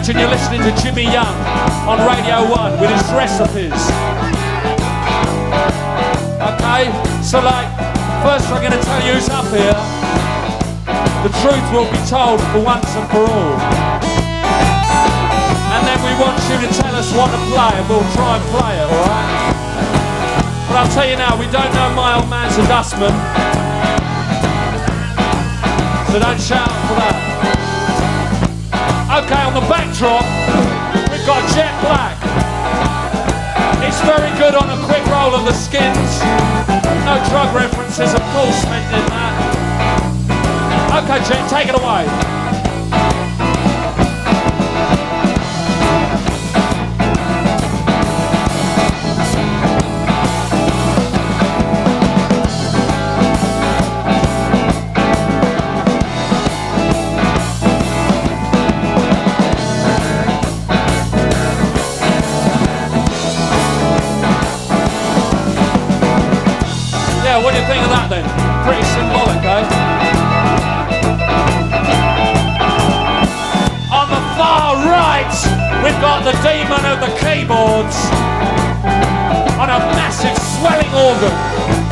Imagine you're listening to Jimmy Young on Radio 1 with his recipes. Okay? So, like, first I'm going to tell you who's up here. The truth will be told for once and for all. And then we want you to tell us what to play and we'll try and play it, alright? But I'll tell you now, we don't know my old man's a dustman. So don't shout for that. Okay, on the backdrop, we've got Jet Black. It's very good on a quick roll of the skins. No drug references, of course, in that. Okay, Jet, take it away. Symbolic, eh? On the far right, we've got the demon of the keyboards on a massive swelling organ.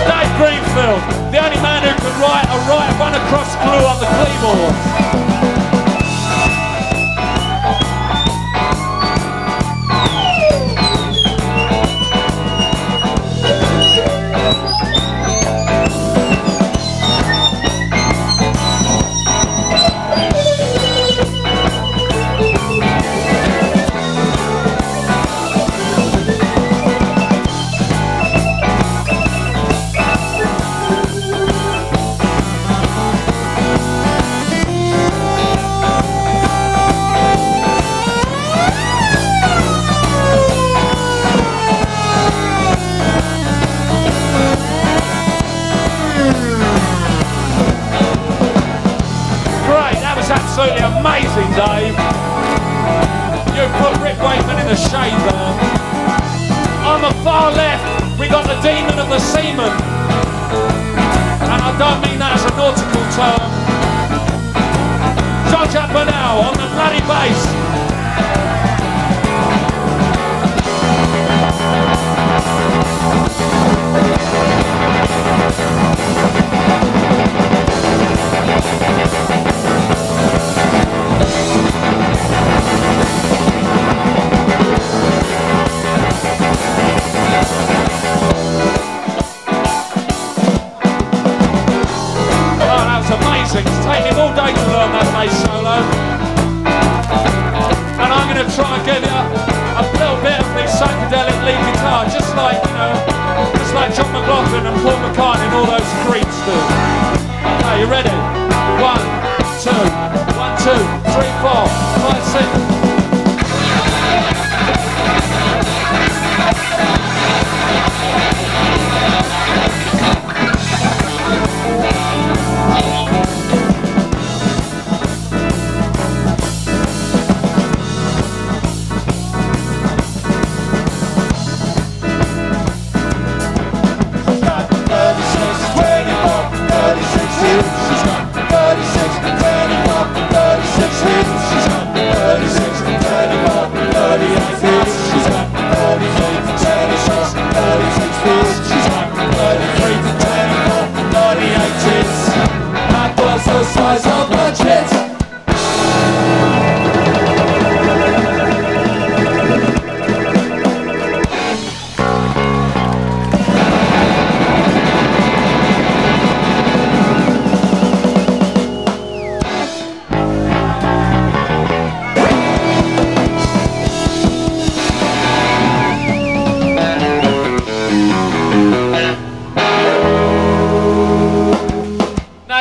Dave Greenfield, the only man who can write a right run across glue on the keyboard. Dave. You put Rick Wakeman in the shade there. On the far left, we got the demon of the seaman. And I don't mean that as a nautical term. Jean-Jacques Burnel on the bloody bass. And I'm going to try and give you a little bit of the psychedelic lead guitar, just like, you know, just like John McLaughlin and Paul McCartney and all those creeps do. Okay, you ready? One, two, one, two, three, four, five, six.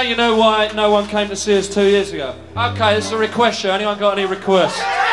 You know why no one came to see us two years ago. Okay, is a request show. Anyone got any requests?